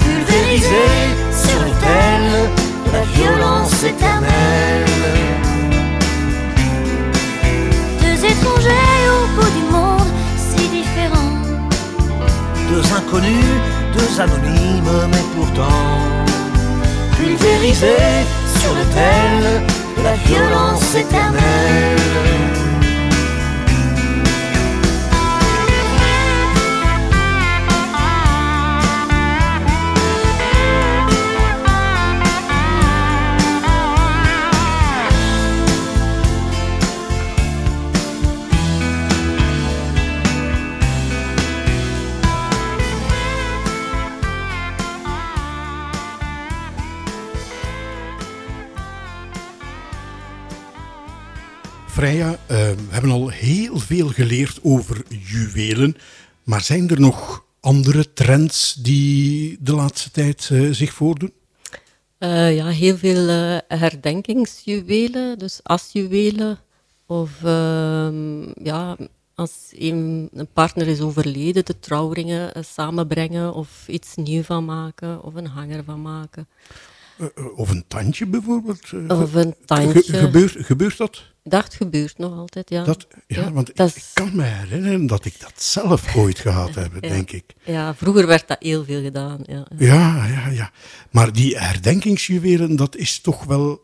pulvérisés sur l'autel de la violence éternelle. Deux étrangers au bout du monde si différents Deux inconnus, deux anonymes, mais pourtant pulvérisés sur l'autel la violence éternelle. Freya, eh, we hebben al heel veel geleerd over juwelen. Maar zijn er nog andere trends die de laatste tijd eh, zich voordoen? Eh, ja, heel veel eh, herdenkingsjuwelen, dus asjuwelen. Of ehm, ja, als een, een partner is overleden, de trouwringen samenbrengen of iets nieuw van maken of een hanger van maken. Of een tandje bijvoorbeeld? Of een ge- tandje. gebeurt, gebeurt dat? Dat gebeurt nog altijd, ja. dat ja, want dat ik, is- kan me herinneren dat ik dat zelf ooit gehad heb, Ja. denk ik. Ja, vroeger werd dat heel veel gedaan. Ja. Ja, ja, ja. Maar die herdenkingsjuwelen, dat is toch wel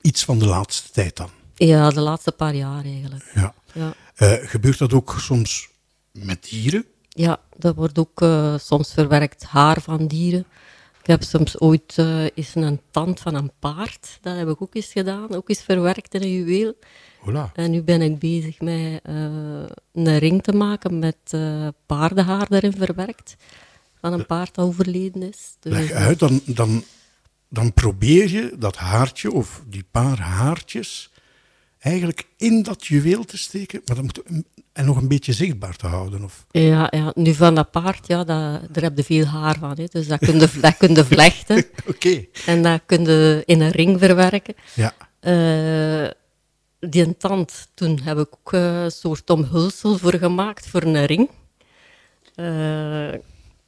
iets van de laatste tijd dan. ja, de laatste paar jaar eigenlijk. Ja. Ja. Eh, gebeurt dat ook soms met dieren? Ja, dat wordt ook eh, soms verwerkt haar van dieren. Ik heb soms ooit eens een tand van een paard, dat heb ik ook eens gedaan, ook eens verwerkt in een juweel. Voilà. En nu ben ik bezig met eh, een ring te maken met eh, paardenhaar erin verwerkt, van een paard dat overleden is. Dus, Leg uit, dan, dan, dan probeer je dat haartje of die paar haartjes eigenlijk in dat juweel te steken, maar dat moet en nog een beetje zichtbaar te houden. Of, Ja, ja, nu van dat paard, ja, dat, daar heb je veel haar van. Hè, dus dat kun je, dat kun je vlechten Oké, en dat kun je in een ring verwerken. ja. Eh, die tand, toen heb ik ook eh, een soort omhulsel voor gemaakt, voor een ring. Eh,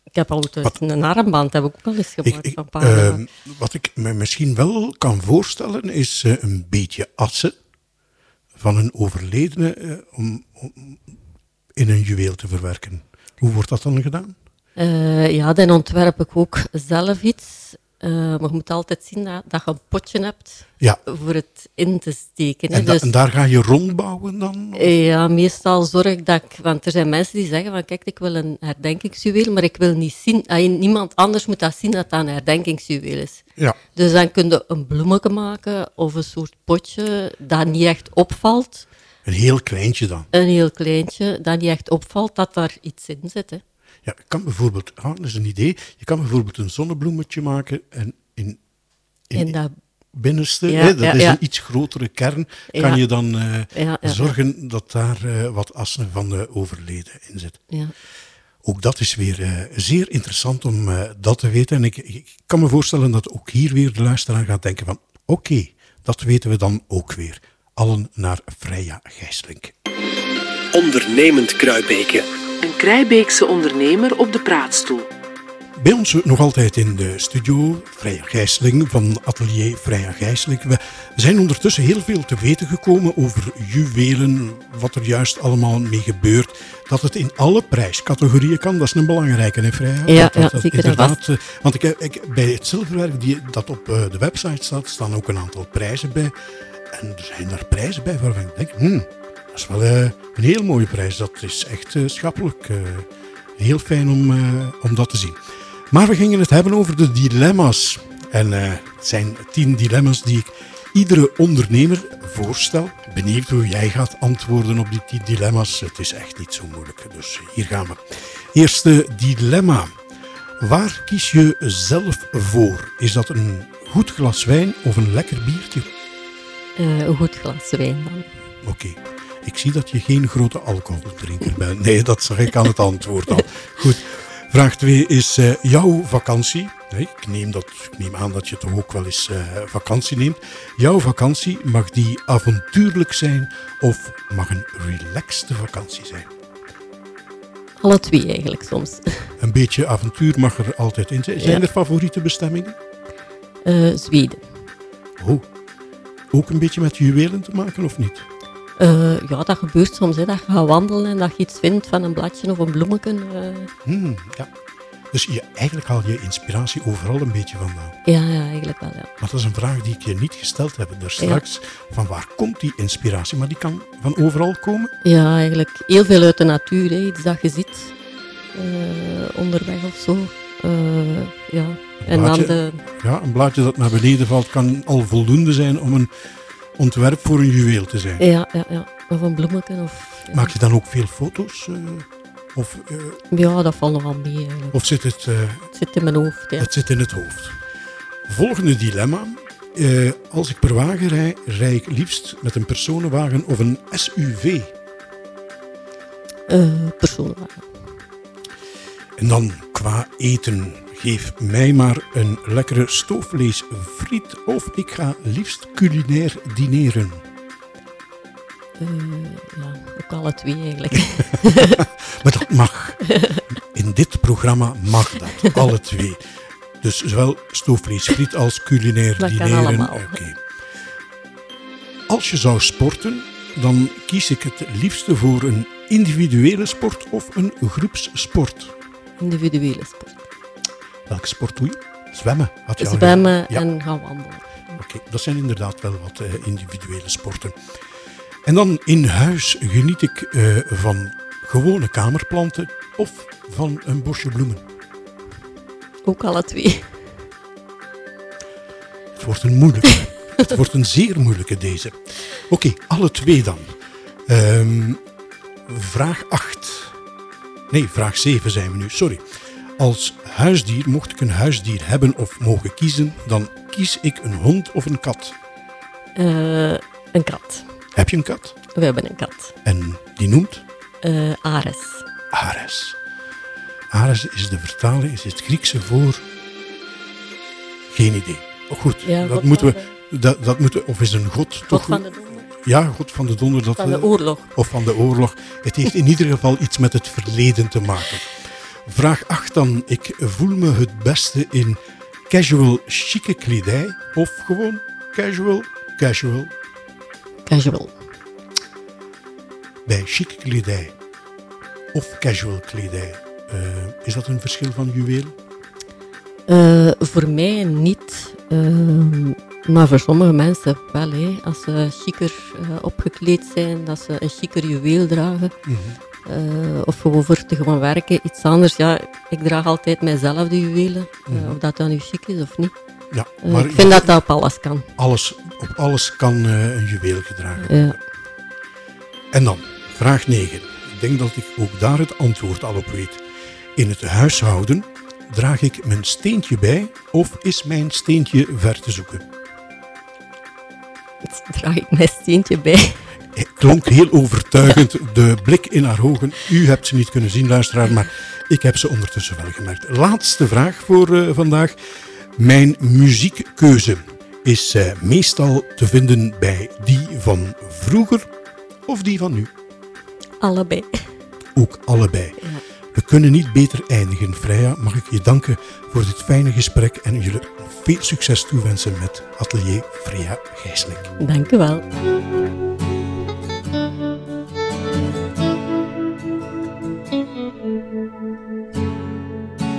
ik heb Wat- een armband heb ik ook al eens gemaakt ik, van paarden. ehm, wat ik me misschien wel kan voorstellen, is een beetje assen van een overledene eh, om, in een juweel te verwerken. Hoe wordt dat dan gedaan? Eh, ja, dan ontwerp ik ook zelf iets. Eh, maar je moet altijd zien dat, dat je een potje hebt Ja, voor het in te steken. En, da- Dus- en daar ga je rondbouwen dan? Ja, meestal zorg ik dat ik... Want er zijn mensen die zeggen van, kijk, ik wil een herdenkingsjuweel, maar ik wil niet zien... ah, Niemand anders moet dat zien dat dat een herdenkingsjuweel is. Ja, Dus dan kun je een bloemetje maken of een soort potje dat niet echt opvalt. een heel kleintje dan. Een heel kleintje, dat niet echt opvalt dat daar iets in zit. Hè. Ja, je kan bijvoorbeeld, ah, dat is een idee, je kan bijvoorbeeld een zonnebloemetje maken en in, in, In dat, binnenste, Ja, hè, dat ja, is ja. een iets grotere kern, kan Ja. je dan eh, Ja, ja, zorgen dat daar eh, wat assen van de overleden in zit. ja. Ook dat is weer eh, zeer interessant om eh, dat te weten. En ik, ik kan me voorstellen dat ook hier weer de luisteraar gaat denken van oké, dat weten we dan ook weer. Allen naar Freya Gijslink. Ondernemend Kruibeke. Een Krijbeekse ondernemer op de praatstoel. Bij ons nog altijd in de studio, Freya Gijsling van Atelier Freya Gijsling. We zijn ondertussen heel veel te weten gekomen over juwelen, wat er juist allemaal mee gebeurt. Dat het in alle prijscategorieën kan, dat is een belangrijke, hè Freya? Ja, dat, dat, ja, zeker Inderdaad, eh, want ik, ik, bij het zilverwerk die, dat op eh, de website staat, staan ook een aantal prijzen bij. En er zijn daar prijzen bij waarvan ik denk, hmm, dat is wel eh, een heel mooie prijs. Dat is echt eh, schappelijk. eh, heel fijn om, om dat te zien. Maar we gingen het hebben over de dilemma's. En het zijn tien dilemma's die ik iedere ondernemer voorstel. Benieuwd hoe jij gaat antwoorden op die tien dilemma's. Het is echt niet zo moeilijk. Dus hier gaan we. Eerste dilemma. Waar kies je zelf voor? Is dat een goed glas wijn of een lekker biertje? Een goed glas wijn dan. Oké. Ik zie dat je geen grote alcoholdrinker bent. Nee, dat zag ik aan het antwoord al. Goed. Vraag 2 is eh, jouw vakantie. Nee, ik, neem dat, ik neem aan dat je toch ook wel eens eh, vakantie neemt. Jouw vakantie, mag die avontuurlijk zijn of mag een relaxte vakantie zijn? Alle twee eigenlijk soms. Een beetje avontuur mag er altijd in zijn. Zijn Ja. er favoriete bestemmingen? Eh, Zweden. Oh, ook een beetje met juwelen te maken of niet? Eh, ja, dat gebeurt soms, hè, dat je gaat wandelen en dat je iets vindt van een bladje of een bloemetje. eh. Hmm, ja. Dus je, eigenlijk haal je inspiratie overal een beetje vandaan. ja, ja, eigenlijk wel, ja. Maar dat is een vraag die ik je niet gesteld heb daar straks. Van waar komt die inspiratie? Maar die kan van overal komen. Ja, eigenlijk heel veel uit de natuur, hè, iets dat je ziet eh, onderweg of zo. Ja. En dan de, Ja, een blaadje dat naar beneden valt kan al voldoende zijn om een ontwerp voor een juweel te zijn. ja, ja, ja, of een bloemetje. Of, ja. Maak je dan ook veel foto's? eh, of, eh, ja, dat valt nogal mee. Eigenlijk. of zit het, eh, Het zit in mijn hoofd. Ja. het zit in het hoofd? Volgende dilemma. Als ik per wagen rij, rij ik liefst met een personenwagen of een SUV. Personenwagen. En dan qua eten. Geef mij maar een lekkere stoofvleesfriet of ik ga liefst culinair dineren. Eh, ja, ook alle twee eigenlijk. Maar dat mag. In dit programma mag dat, alle twee. Dus zowel stoofvleesfriet als culinair Dat kan dineren. allemaal. Oké. Als je zou sporten, dan kies ik het liefste voor een individuele sport of een groepssport. Individuele sport. Welke sport doe je? Zwemmen, had je Zwemmen. Ja. en gaan wandelen. Oké, dat zijn inderdaad wel wat eh, individuele sporten. En dan in huis geniet ik eh, van gewone kamerplanten, of van een bosje bloemen? Ook alle twee. Het wordt een moeilijke. het wordt een zeer moeilijke deze. Oké, alle twee dan. Ehm, vraag 8. Nee, vraag 7 zijn we nu, sorry. Als huisdier mocht ik een huisdier hebben of mogen kiezen, dan kies ik een hond of een kat. Eh, een kat. Heb je een kat? We hebben een kat. En die noemt Eh, Ares. Ares. Ares is de vertaling, is het Griekse voor... Geen idee. Oh, goed, Ja, dat moeten we... Dat, dat moeten, of is een god God toch? van de donder. Ja, god van de donder. Dat, Van de eh, oorlog. Of van de oorlog. Het heeft in ieder geval iets met het verleden te maken. Vraag 8 dan. Ik voel me het beste in casual chique kledij of gewoon casual casual Casual. bij chique kledij of casual kledij. eh, is dat een verschil van juweel? Eh, voor mij niet. ehm, maar voor sommige mensen wel. Hè. Als ze chiquer eh, opgekleed zijn, dat ze een chiquer juweel dragen. Eh, of gewoon voor te gewoon werken. Iets anders. Ja, ik draag altijd mijzelf de juwelen. eh, of dat dan nu chic is of niet. Ja, Eh, maar ik vind dat dat op alles kan. alles, op alles kan een juweel gedragen worden. Ja. En dan, vraag 9. Ik denk dat ik ook daar het antwoord al op weet. In het huishouden draag ik mijn steentje bij of is mijn steentje ver te zoeken? draag ik mijn steentje bij. Het klonk heel overtuigend, de blik in haar ogen. U hebt ze niet kunnen zien, luisteraar, maar ik heb ze ondertussen wel gemerkt. Laatste vraag voor eh, vandaag. Mijn muziekkeuze is eh, meestal te vinden bij die van vroeger of die van nu? Allebei. Ook allebei. We kunnen niet beter eindigen. Freya, mag ik je danken voor dit fijne gesprek en jullie veel succes toewensen met Atelier Freya Gijsling. Dank u wel.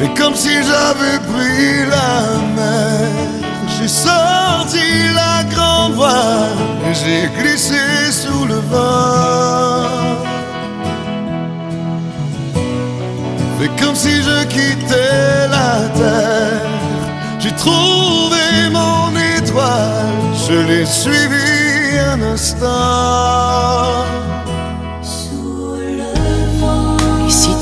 Fais comme si j'avais pris la mer. J'ai sorti la grande voile et j'ai glissé sous le vent. Fais comme si je quittais la terre. J'ai trouvé mon étoile, je l'ai suivi un instant.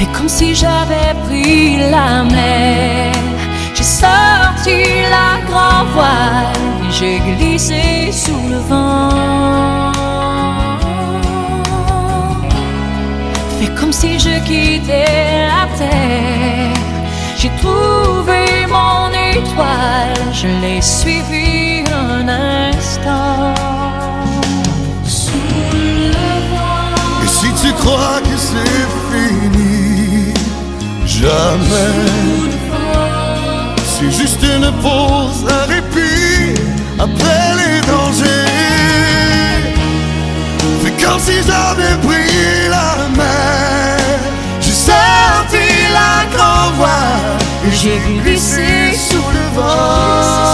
Fais comme si j'avais pris la mer. J'ai sorti la grand voile j'ai glissé sous le vent. Fais comme si je quittais la terre. J'ai trouvé mon étoile, je l'ai suivi un instant. Sous le vent. Et si tu crois que s'impose un répit après les dangers. C'est comme si j'avais pris la mer. J'ai sorti la grand voile et j'ai glissé sous le vent.